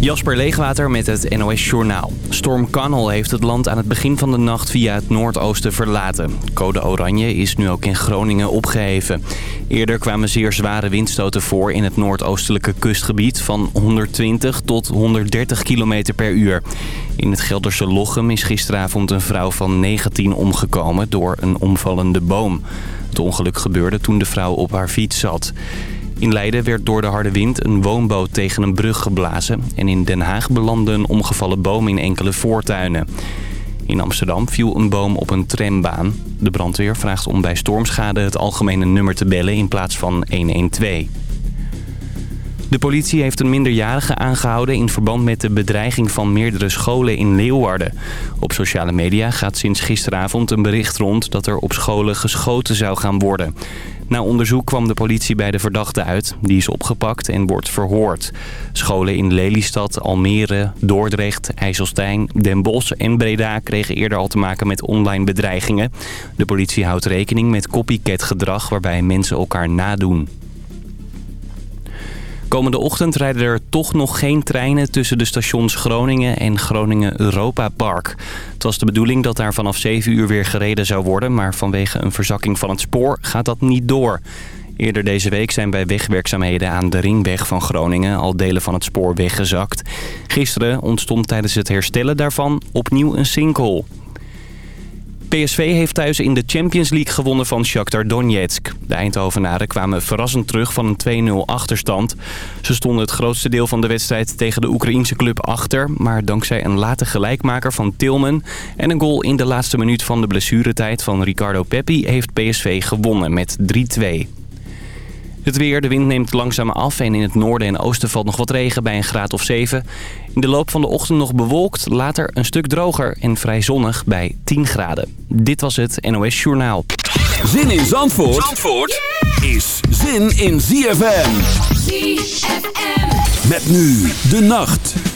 Jasper Leegwater met het NOS Journaal. Storm Connell heeft het land aan het begin van de nacht via het noordoosten verlaten. Code Oranje is nu ook in Groningen opgeheven. Eerder kwamen zeer zware windstoten voor in het noordoostelijke kustgebied... van 120 tot 130 km per uur. In het Gelderse Lochem is gisteravond een vrouw van 19 omgekomen door een omvallende boom. Het ongeluk gebeurde toen de vrouw op haar fiets zat. In Leiden werd door de harde wind een woonboot tegen een brug geblazen... en in Den Haag belandde een omgevallen boom in enkele voortuinen. In Amsterdam viel een boom op een trambaan. De brandweer vraagt om bij stormschade het algemene nummer te bellen in plaats van 112. De politie heeft een minderjarige aangehouden in verband met de bedreiging van meerdere scholen in Leeuwarden. Op sociale media gaat sinds gisteravond een bericht rond dat er op scholen geschoten zou gaan worden. Na onderzoek kwam de politie bij de verdachte uit. Die is opgepakt en wordt verhoord. Scholen in Lelystad, Almere, Dordrecht, IJsselstein, Den Bosch en Breda kregen eerder al te maken met online bedreigingen. De politie houdt rekening met copycat gedrag waarbij mensen elkaar nadoen. Komende ochtend rijden er toch nog geen treinen tussen de stations Groningen en Groningen Europa Park. Het was de bedoeling dat daar vanaf 7 uur weer gereden zou worden, maar vanwege een verzakking van het spoor gaat dat niet door. Eerder deze week zijn bij wegwerkzaamheden aan de ringweg van Groningen al delen van het spoor weggezakt. Gisteren ontstond tijdens het herstellen daarvan opnieuw een sinkhole. PSV heeft thuis in de Champions League gewonnen van Shakhtar Donetsk. De Eindhovenaren kwamen verrassend terug van een 2-0 achterstand. Ze stonden het grootste deel van de wedstrijd tegen de Oekraïense club achter... maar dankzij een late gelijkmaker van Tilman... en een goal in de laatste minuut van de blessuretijd van Ricardo Peppi... heeft PSV gewonnen met 3-2. Het weer, de wind neemt langzaam af en in het noorden en oosten valt nog wat regen bij een graad of 7. In de loop van de ochtend nog bewolkt, later een stuk droger en vrij zonnig bij 10 graden. Dit was het NOS Journaal. Zin in Zandvoort, Zandvoort is zin in ZFM. ZFM. Met nu de nacht.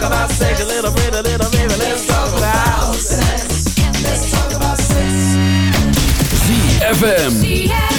Talk about sex a little bit, a little baby. Let's talk about sex. Let's talk about sex. ZFM.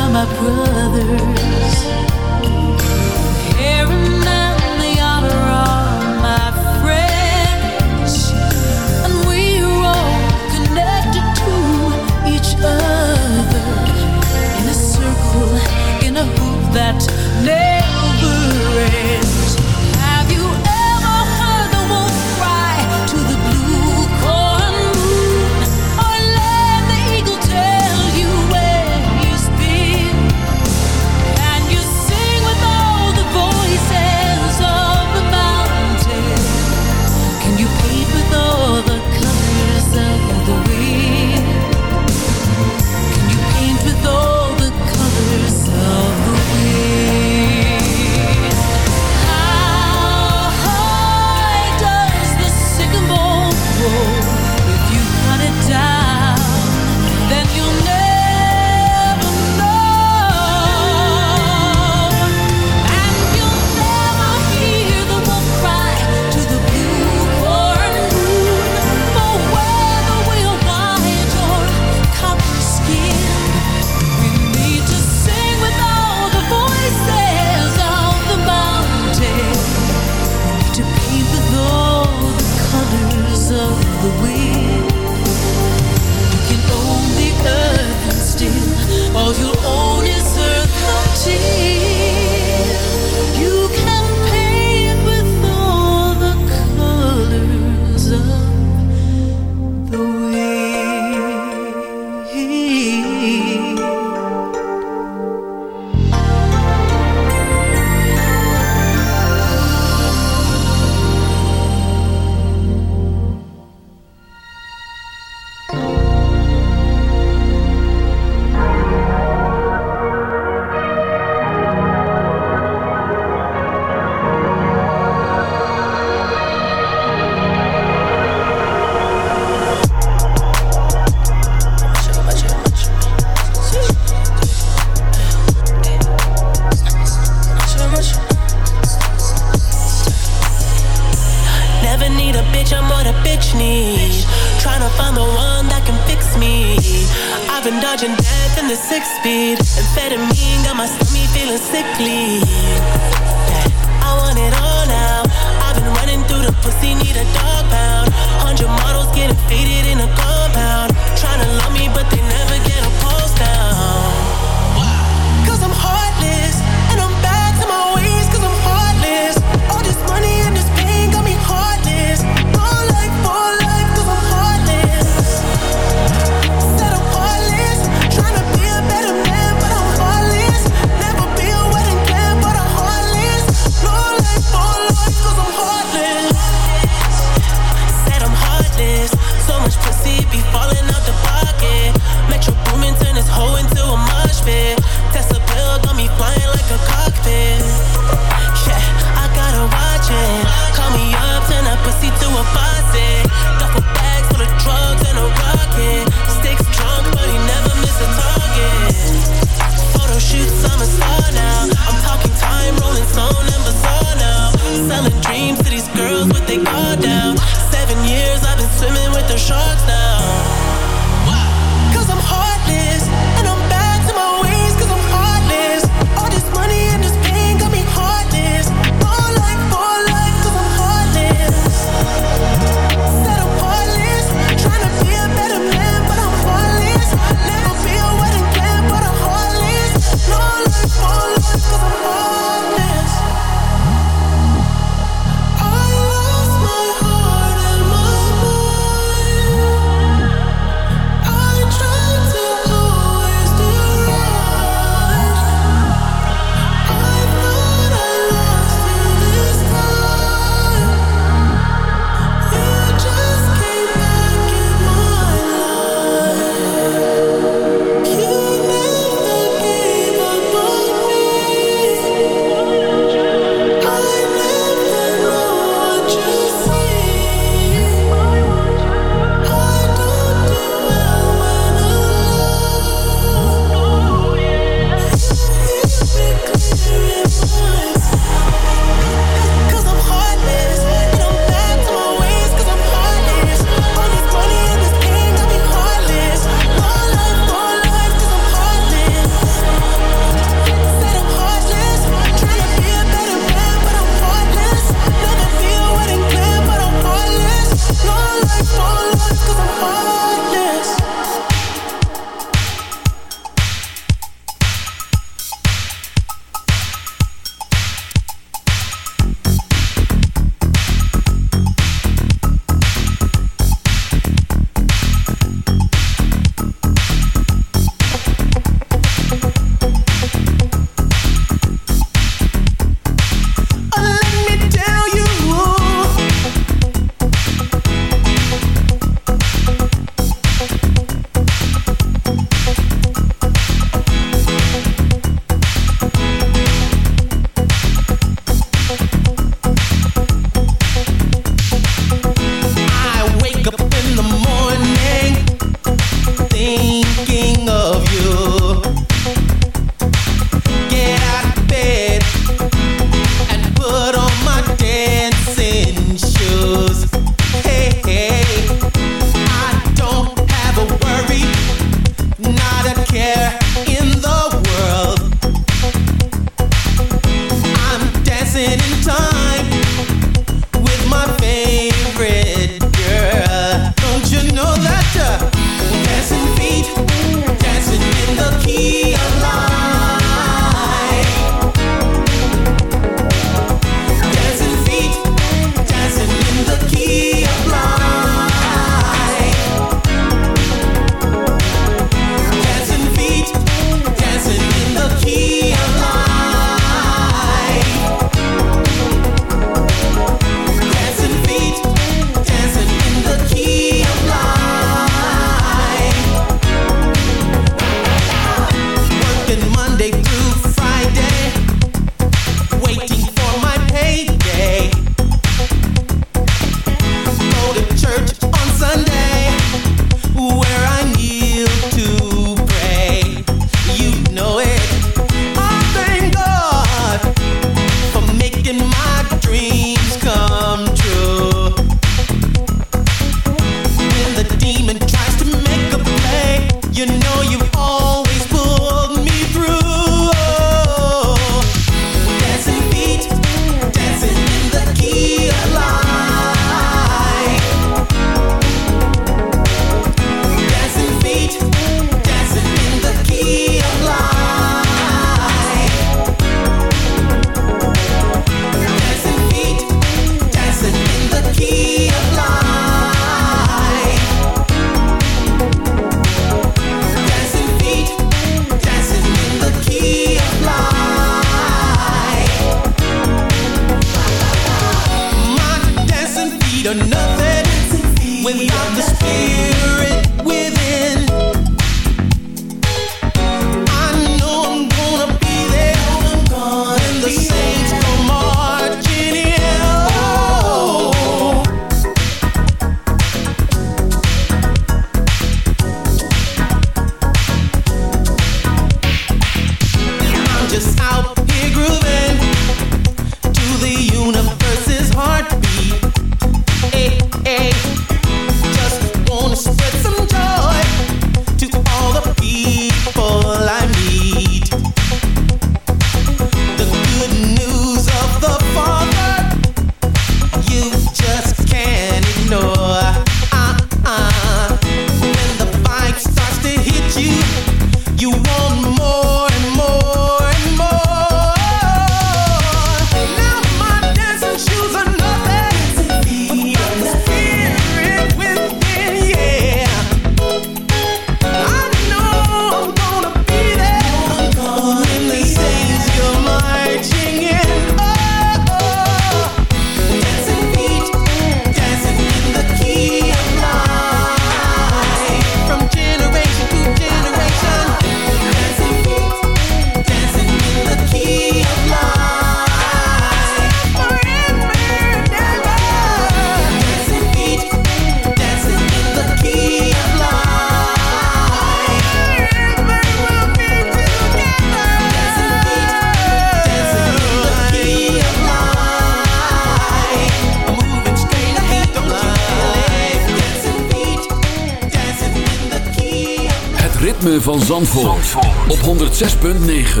Zandvoort, Zandvoort. op 106.9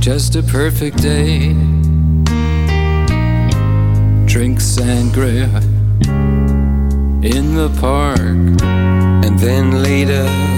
Just a perfect day. Drinks and sangria In the park. And then later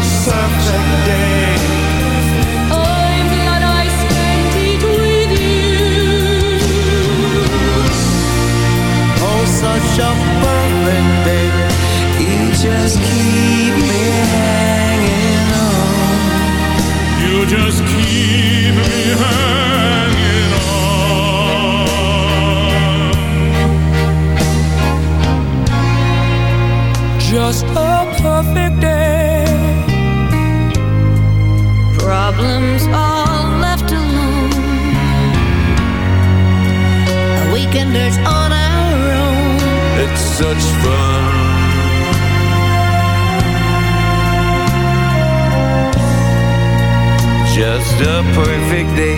perfect day. the perfect day.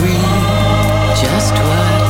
read just what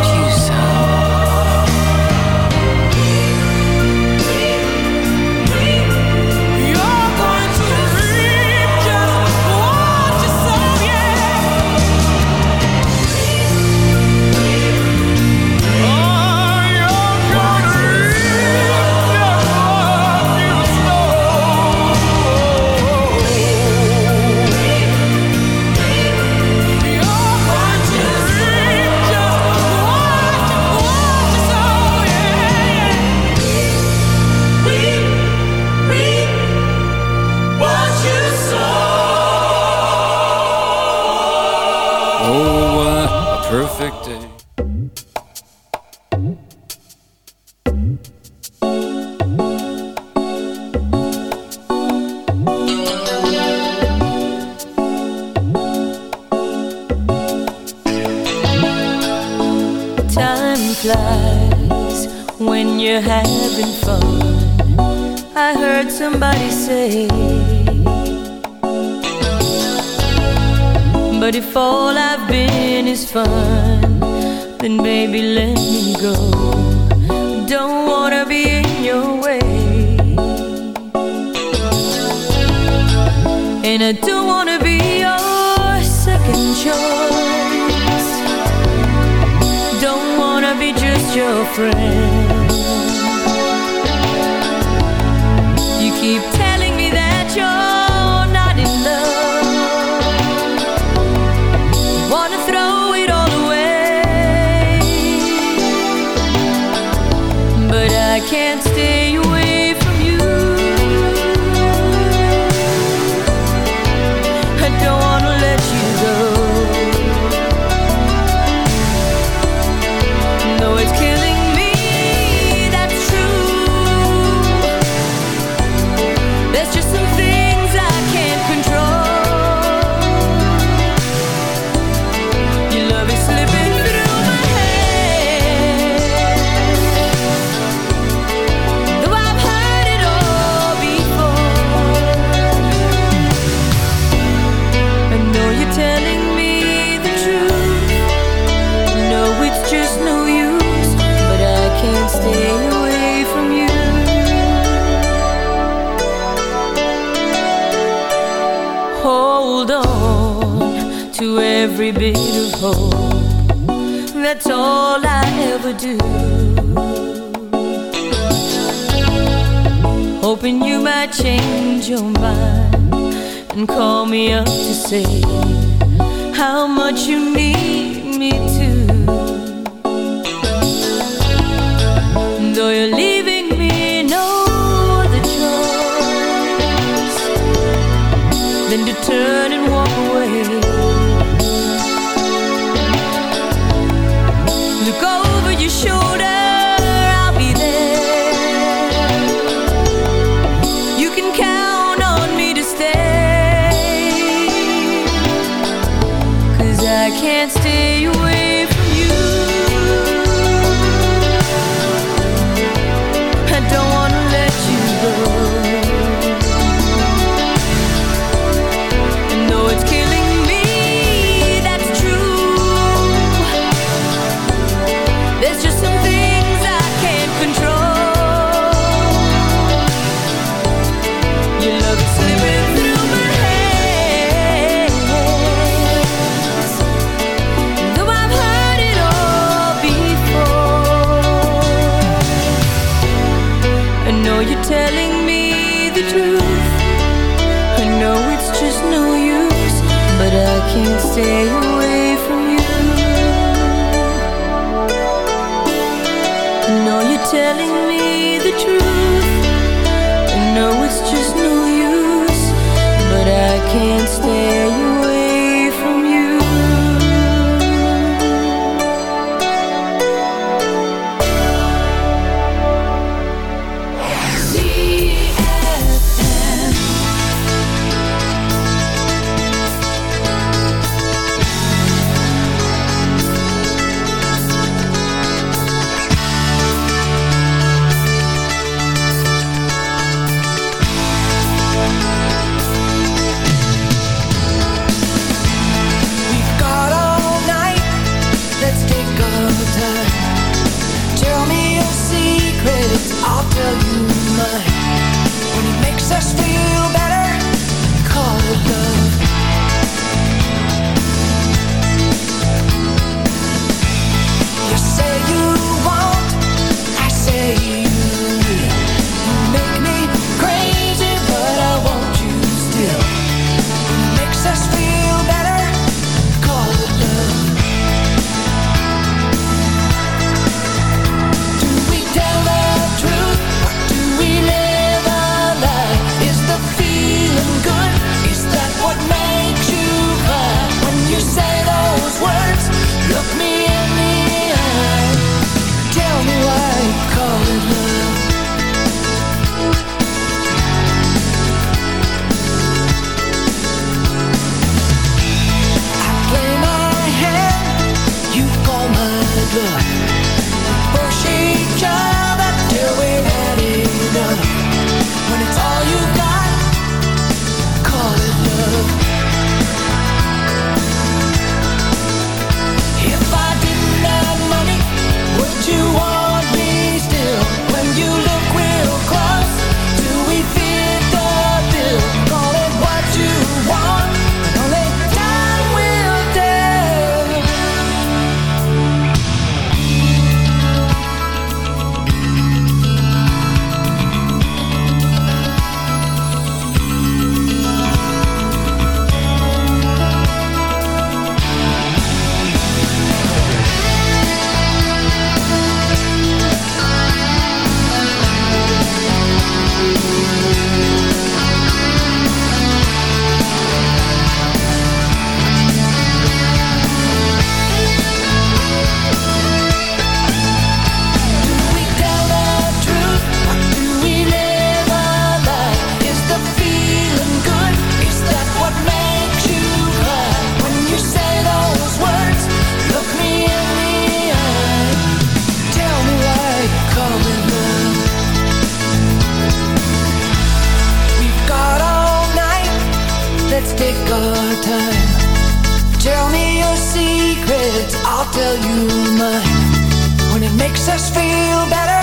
it, I'll tell you mine. When it makes us feel better,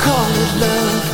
call it love.